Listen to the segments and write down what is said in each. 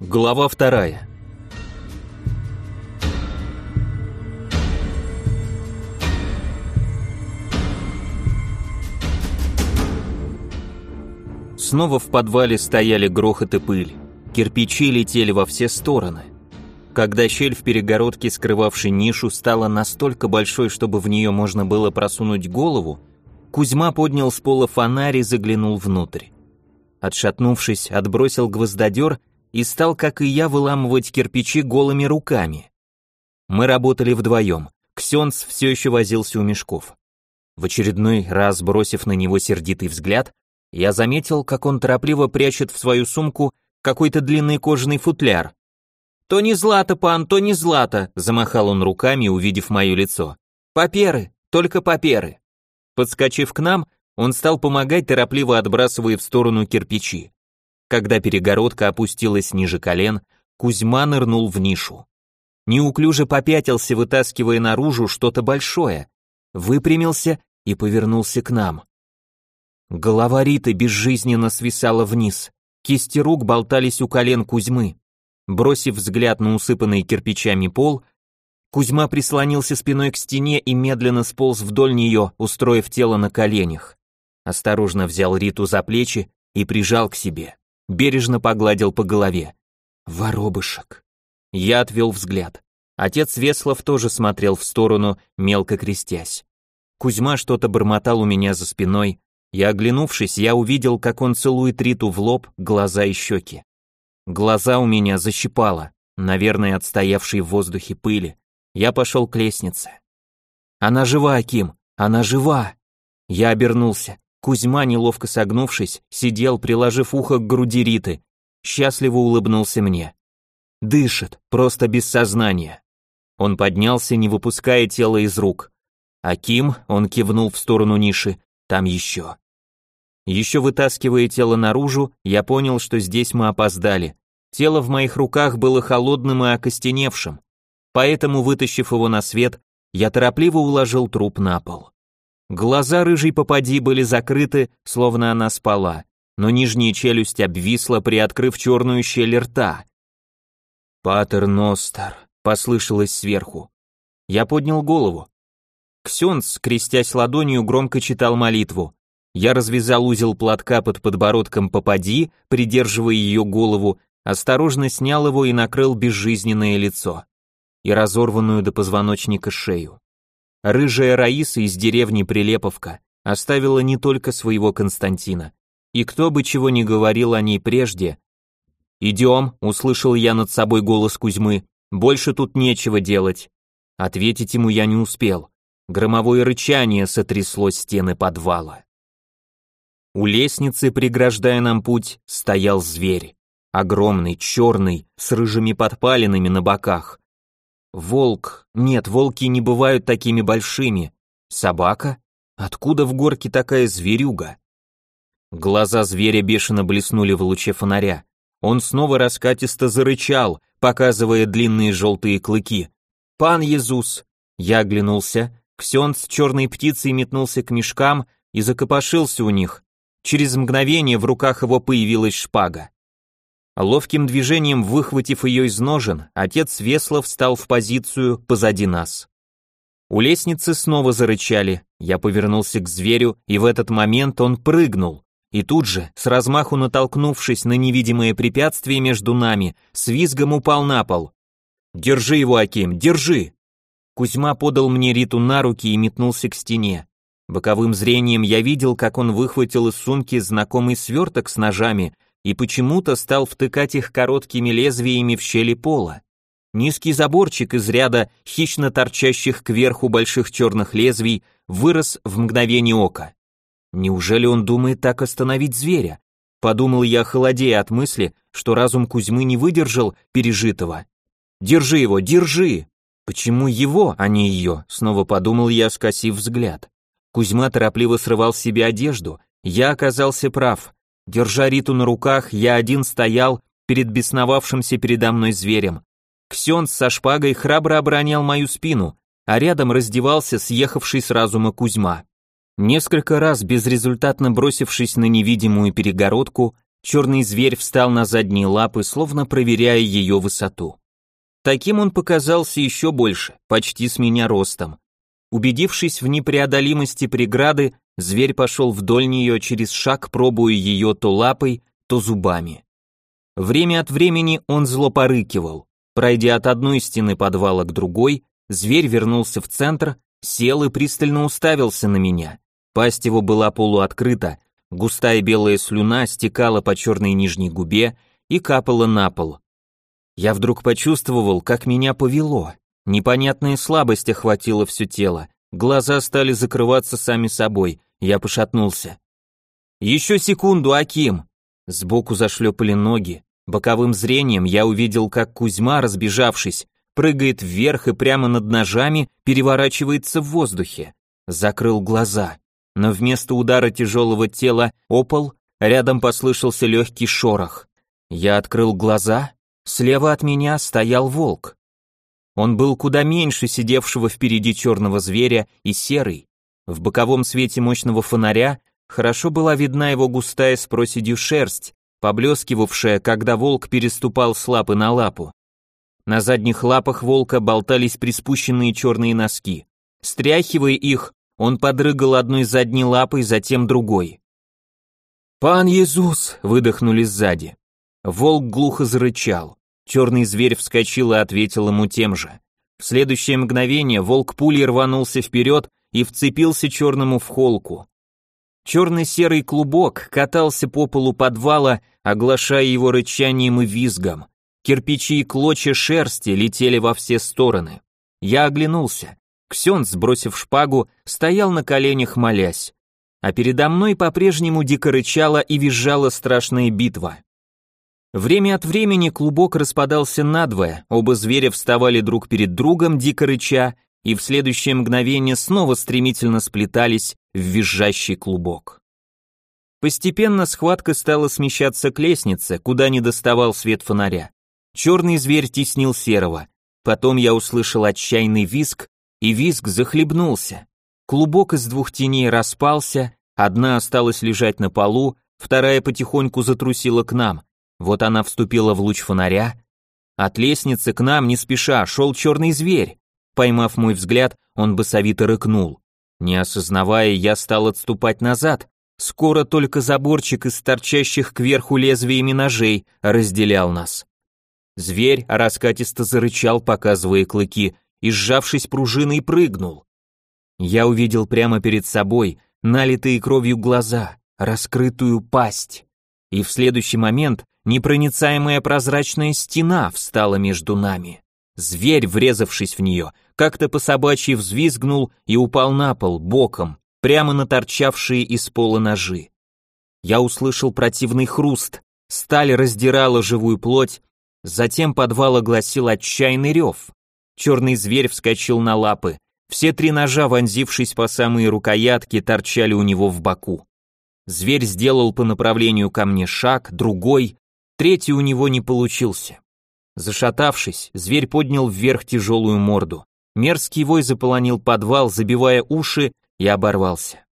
Глава вторая. Снова в подвале стояли грохот и пыль. Кирпичи летели во все стороны. Когда щель в перегородке, скрывавшей нишу, стала настолько большой, чтобы в нее можно было просунуть голову, Кузьма поднял с пола фонарь и заглянул внутрь. Отшатнувшись, отбросил гвоздодер и стал, как и я, выламывать кирпичи голыми руками. Мы работали вдвоем. Ксенц все еще возился у мешков. В очередной раз, бросив на него сердитый взгляд, я заметил, как он торопливо прячет в свою сумку какой-то длинный кожаный футляр. «То не злато, пан, то не злато!» — замахал он руками, увидев мое лицо. «Паперы, только паперы!» Подскочив к нам, он стал помогать, торопливо отбрасывая в сторону кирпичи. Когда перегородка опустилась ниже колен, Кузьма нырнул в нишу. Неуклюже попятился, вытаскивая наружу что-то большое. Выпрямился и повернулся к нам. Голова Риты безжизненно свисала вниз. Кисти рук болтались у колен Кузьмы. Бросив взгляд на усыпанный кирпичами пол, Кузьма прислонился спиной к стене и медленно сполз вдоль нее, устроив тело на коленях. Осторожно взял Риту за плечи и прижал к себе. Бережно погладил по голове. Воробышек. Я отвел взгляд. Отец Веслов тоже смотрел в сторону, мелко крестясь. Кузьма что-то бормотал у меня за спиной. Я оглянувшись, я увидел, как он целует Риту в лоб, глаза и щеки. Глаза у меня защипало, наверное, от стоявшей в воздухе пыли. Я пошел к лестнице. Она жива, Аким, она жива. Я обернулся. Кузьма, неловко согнувшись, сидел, приложив ухо к груди Риты. Счастливо улыбнулся мне. Дышит, просто без сознания. Он поднялся, не выпуская тело из рук. Аким, он кивнул в сторону ниши, там еще. Еще вытаскивая тело наружу, я понял, что здесь мы опоздали. Тело в моих руках было холодным и окостеневшим. Поэтому, вытащив его на свет, я торопливо уложил труп на пол. Глаза рыжей попади были закрыты, словно она спала, но нижняя челюсть обвисла, приоткрыв черную щель рта. «Патер Ностер», — послышалось сверху. Я поднял голову. Ксенц, крестясь ладонью, громко читал молитву. Я развязал узел платка под подбородком попади, придерживая ее голову, осторожно снял его и накрыл безжизненное лицо и разорванную до позвоночника шею. Рыжая Раиса из деревни Прилеповка оставила не только своего Константина, и кто бы чего ни говорил о ней прежде. «Идем», — услышал я над собой голос Кузьмы, — «больше тут нечего делать». Ответить ему я не успел. Громовое рычание сотрясло стены подвала. У лестницы, преграждая нам путь, стоял зверь. Огромный, черный, с рыжими подпалинами на боках. Волк. Нет, волки не бывают такими большими. Собака? Откуда в горке такая зверюга? Глаза зверя бешено блеснули в луче фонаря. Он снова раскатисто зарычал, показывая длинные желтые клыки. «Пан Иисус!» Я оглянулся. Ксен с черной птицей метнулся к мешкам и закопошился у них. Через мгновение в руках его появилась шпага. Ловким движением выхватив ее из ножен, отец Веслов встал в позицию позади нас. У лестницы снова зарычали, я повернулся к зверю, и в этот момент он прыгнул. И тут же, с размаху натолкнувшись на невидимое препятствие между нами, с визгом упал на пол. «Держи его, Аким, держи!» Кузьма подал мне Риту на руки и метнулся к стене. Боковым зрением я видел, как он выхватил из сумки знакомый сверток с ножами и почему-то стал втыкать их короткими лезвиями в щели пола. Низкий заборчик из ряда хищно торчащих кверху больших черных лезвий вырос в мгновение ока. Неужели он думает так остановить зверя? Подумал я, холодея от мысли, что разум Кузьмы не выдержал пережитого. «Держи его, держи!» Почему его, а не ее? Снова подумал я, скосив взгляд. Кузьма торопливо срывал с себя одежду. Я оказался прав. Держа Риту на руках, я один стоял перед бесновавшимся передо мной зверем. Ксенц со шпагой храбро оборонял мою спину, а рядом раздевался съехавший с разума Кузьма. Несколько раз, безрезультатно бросившись на невидимую перегородку, Черный зверь встал на задние лапы, словно проверяя ее высоту. Таким он показался еще больше, почти с меня ростом. Убедившись в непреодолимости преграды, зверь пошел вдоль нее через шаг, пробуя ее то лапой, то зубами. Время от времени он зло порыкивал. Пройдя от одной стены подвала к другой, зверь вернулся в центр, сел и пристально уставился на меня. Пасть его была полуоткрыта, густая белая слюна стекала по черной нижней губе и капала на пол. Я вдруг почувствовал, как меня повело. Непонятная слабость охватила все тело. Глаза стали закрываться сами собой. Я пошатнулся. «Еще секунду, Аким!» Сбоку зашлепали ноги. Боковым зрением я увидел, как Кузьма, разбежавшись, прыгает вверх и прямо над ножами переворачивается в воздухе. Закрыл глаза. Но вместо удара тяжелого тела опол рядом послышался легкий шорох. Я открыл глаза. Слева от меня стоял волк. Он был куда меньше сидевшего впереди черного зверя и серый. В боковом свете мощного фонаря хорошо была видна его густая с проседью шерсть, поблескивавшая, когда волк переступал с лапы на лапу. На задних лапах волка болтались приспущенные черные носки. Стряхивая их, он подрыгал одной задней лапой, затем другой. «Пан Иисус!» — выдохнули сзади. Волк глухо зарычал. Черный зверь вскочил и ответил ему тем же. В следующее мгновение волк пулей рванулся вперед и вцепился черному в холку. Черный-серый клубок катался по полу подвала, оглашая его рычанием и визгом. Кирпичи и клочья шерсти летели во все стороны. Я оглянулся. Ксен, сбросив шпагу, стоял на коленях, молясь. А передо мной по-прежнему дико рычала и визжала страшная битва. Время от времени клубок распадался надвое, оба зверя вставали друг перед другом, дико рыча, и в следующее мгновение снова стремительно сплетались в визжащий клубок. Постепенно схватка стала смещаться к лестнице, куда не доставал свет фонаря. Черный зверь теснил серого. Потом я услышал отчаянный визг, и визг захлебнулся. Клубок из двух теней распался, одна осталась лежать на полу, вторая потихоньку затрусила к нам. Вот она вступила в луч фонаря. От лестницы к нам не спеша шел черный зверь. Поймав мой взгляд, он босовито рыкнул. Не осознавая, я стал отступать назад. Скоро только заборчик из торчащих кверху лезвиями ножей разделял нас. Зверь раскатисто зарычал, показывая клыки, и, сжавшись пружиной, прыгнул. Я увидел прямо перед собой налитые кровью глаза, раскрытую пасть. И в следующий момент Непроницаемая прозрачная стена встала между нами. Зверь, врезавшись в нее, как-то по собачьи взвизгнул и упал на пол, боком, прямо на торчавшие из пола ножи. Я услышал противный хруст, сталь раздирала живую плоть, затем подвал огласил отчаянный рев. Черный зверь вскочил на лапы, все три ножа, вонзившись по самые рукоятки, торчали у него в боку. Зверь сделал по направлению ко мне шаг, другой, Третий у него не получился. Зашатавшись, зверь поднял вверх тяжелую морду. Мерзкий вой заполонил подвал, забивая уши, и оборвался.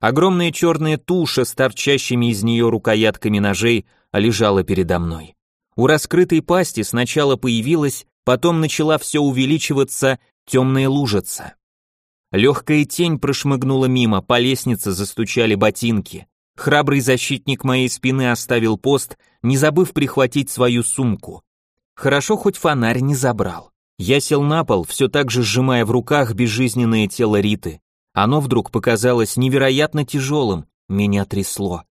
Огромная черная туша с торчащими из нее рукоятками ножей лежала передо мной. У раскрытой пасти сначала появилась, потом начала все увеличиваться темная лужица. Легкая тень прошмыгнула мимо, по лестнице застучали ботинки. Храбрый защитник моей спины оставил пост, не забыв прихватить свою сумку. Хорошо хоть фонарь не забрал. Я сел на пол, все так же сжимая в руках безжизненное тело Риты. Оно вдруг показалось невероятно тяжелым, меня трясло.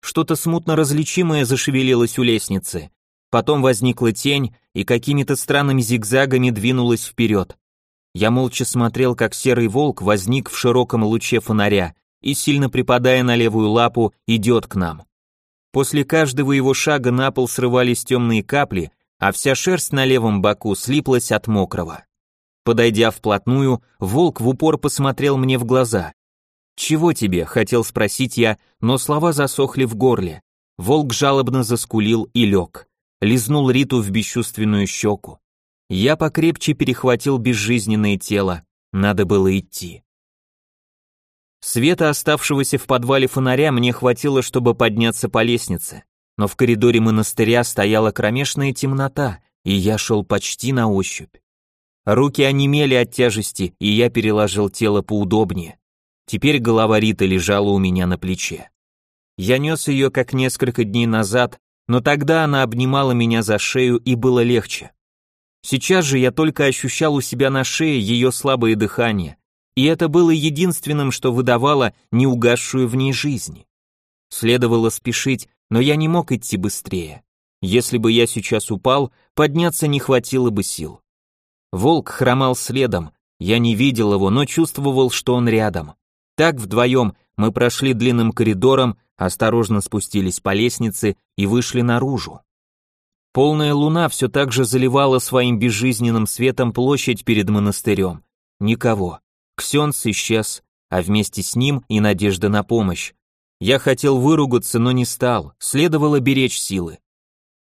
Что-то смутно различимое зашевелилось у лестницы. Потом возникла тень и какими-то странными зигзагами двинулась вперед. Я молча смотрел, как серый волк возник в широком луче фонаря, и, сильно припадая на левую лапу, идет к нам. После каждого его шага на пол срывались темные капли, а вся шерсть на левом боку слиплась от мокрого. Подойдя вплотную, волк в упор посмотрел мне в глаза. «Чего тебе?» — хотел спросить я, но слова засохли в горле. Волк жалобно заскулил и лег. Лизнул Риту в бесчувственную щеку. Я покрепче перехватил безжизненное тело. Надо было идти. Света, оставшегося в подвале фонаря, мне хватило, чтобы подняться по лестнице. но в коридоре монастыря стояла кромешная темнота, и я шел почти на ощупь. Руки онемели от тяжести, и я переложил тело поудобнее. Теперь голова Риты лежала у меня на плече. Я нес ее как несколько дней назад, но тогда она обнимала меня за шею и было легче. Сейчас же я только ощущал у себя на шее ее слабое дыхание, и это было единственным, что выдавало неугасшую в ней жизнь. Следовало спешить, но я не мог идти быстрее. Если бы я сейчас упал, подняться не хватило бы сил. Волк хромал следом, я не видел его, но чувствовал, что он рядом. Так вдвоем мы прошли длинным коридором, осторожно спустились по лестнице и вышли наружу. Полная луна все так же заливала своим безжизненным светом площадь перед монастырем. Никого. Ксенц исчез, а вместе с ним и надежда на помощь. Я хотел выругаться, но не стал, следовало беречь силы.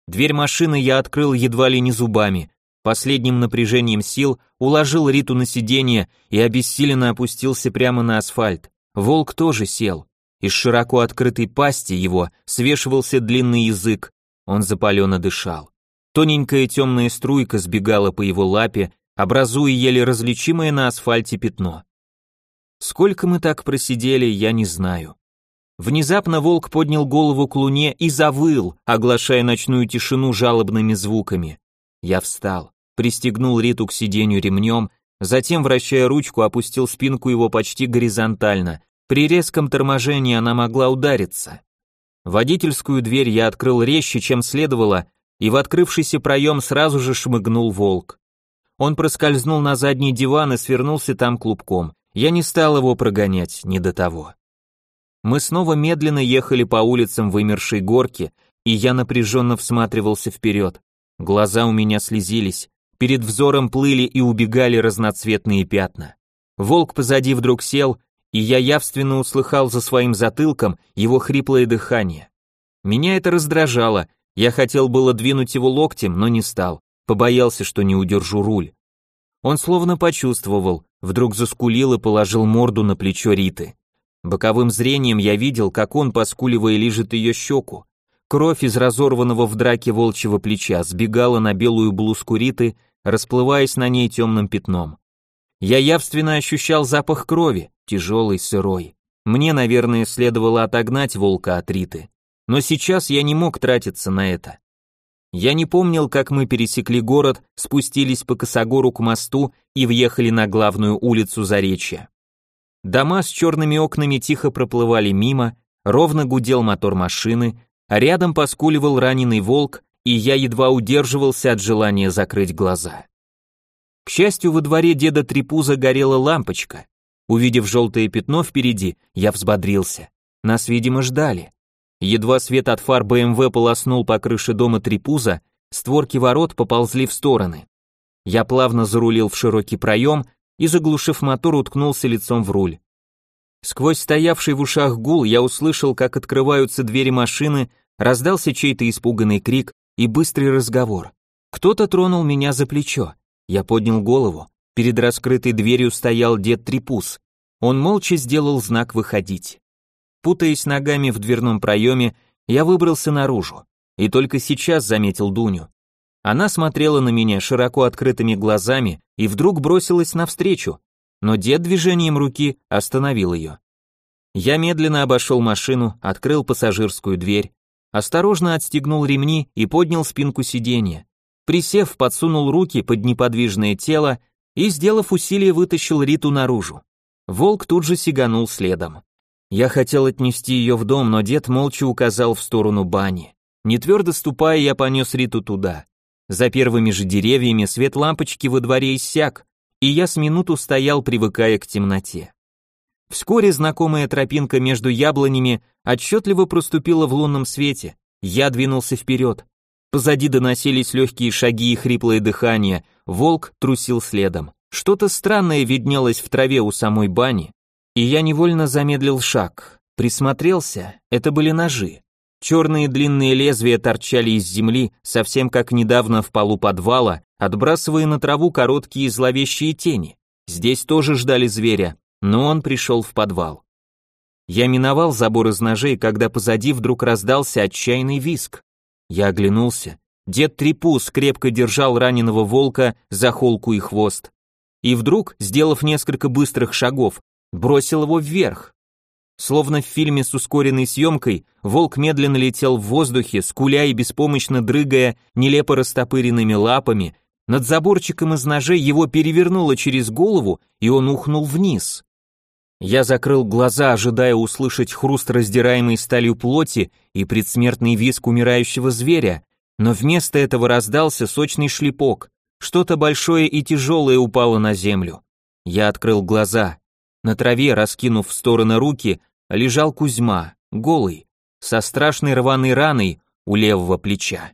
Дверь машины я открыл едва ли не зубами, последним напряжением сил уложил Риту на сиденье и обессиленно опустился прямо на асфальт. Волк тоже сел. Из широко открытой пасти его свешивался длинный язык, он запаленно дышал. Тоненькая темная струйка сбегала по его лапе, образуя еле различимое на асфальте пятно. Сколько мы так просидели, я не знаю. Внезапно волк поднял голову к луне и завыл, оглашая ночную тишину жалобными звуками. Я встал, пристегнул Риту к сиденью ремнем, затем, вращая ручку, опустил спинку его почти горизонтально. При резком торможении она могла удариться. Водительскую дверь я открыл резче, чем следовало, и в открывшийся проем сразу же шмыгнул волк. Он проскользнул на задний диван и свернулся там клубком. Я не стал его прогонять, не до того. Мы снова медленно ехали по улицам вымершей горки, и я напряженно всматривался вперед. Глаза у меня слезились, перед взором плыли и убегали разноцветные пятна. Волк позади вдруг сел, и я явственно услыхал за своим затылком его хриплое дыхание. Меня это раздражало, я хотел было двинуть его локтем, но не стал, побоялся, что не удержу руль. Он словно почувствовал, вдруг заскулил и положил морду на плечо Риты. Боковым зрением я видел, как он, поскуливая, лижет ее щеку. Кровь из разорванного в драке волчьего плеча сбегала на белую блузку Риты, расплываясь на ней темным пятном. Я явственно ощущал запах крови, тяжелый, сырой. Мне, наверное, следовало отогнать волка от Риты. Но сейчас я не мог тратиться на это. Я не помнил, как мы пересекли город, спустились по косогору к мосту и въехали на главную улицу Заречья. Дома с черными окнами тихо проплывали мимо, ровно гудел мотор машины, а рядом поскуливал раненый волк, и я едва удерживался от желания закрыть глаза. К счастью, во дворе деда Трипуза горела лампочка. Увидев желтое пятно впереди, я взбодрился. Нас, видимо, ждали. Едва свет от фар БМВ полоснул по крыше дома Трипуза, створки ворот поползли в стороны. Я плавно зарулил в широкий проем и, заглушив мотор, уткнулся лицом в руль. Сквозь стоявший в ушах гул я услышал, как открываются двери машины, раздался чей-то испуганный крик и быстрый разговор. Кто-то тронул меня за плечо. Я поднял голову. Перед раскрытой дверью стоял дед Трипус. Он молча сделал знак выходить. Путаясь ногами в дверном проеме, я выбрался наружу. И только сейчас заметил Дуню. Она смотрела на меня широко открытыми глазами и вдруг бросилась навстречу, но дед движением руки остановил ее. Я медленно обошел машину, открыл пассажирскую дверь, осторожно отстегнул ремни и поднял спинку сиденья. Присев, подсунул руки под неподвижное тело и, сделав усилие, вытащил Риту наружу. Волк тут же сиганул следом. Я хотел отнести ее в дом, но дед молча указал в сторону бани. Не твердо ступая, я понес Риту туда. За первыми же деревьями свет лампочки во дворе иссяк, и я с минуту стоял, привыкая к темноте. Вскоре знакомая тропинка между яблонями отчетливо проступила в лунном свете. Я двинулся вперед. Позади доносились легкие шаги и хриплое дыхание, волк трусил следом. Что-то странное виднелось в траве у самой бани, и я невольно замедлил шаг. Присмотрелся, это были ножи. Черные длинные лезвия торчали из земли, совсем как недавно в полу подвала, отбрасывая на траву короткие зловещие тени. Здесь тоже ждали зверя, но он пришел в подвал. Я миновал забор из ножей, когда позади вдруг раздался отчаянный виск. Я оглянулся. Дед Трипус крепко держал раненого волка за холку и хвост. И вдруг, сделав несколько быстрых шагов, бросил его вверх. Словно в фильме с ускоренной съемкой, волк медленно летел в воздухе, скуля и беспомощно дрыгая нелепо растопыренными лапами, над заборчиком из ножей его перевернуло через голову, и он ухнул вниз. Я закрыл глаза, ожидая услышать хруст раздираемой сталью плоти и предсмертный визг умирающего зверя, но вместо этого раздался сочный шлепок. Что-то большое и тяжелое упало на землю. Я открыл глаза. На траве, раскинув в стороны руки, лежал Кузьма, голый, со страшной рваной раной у левого плеча.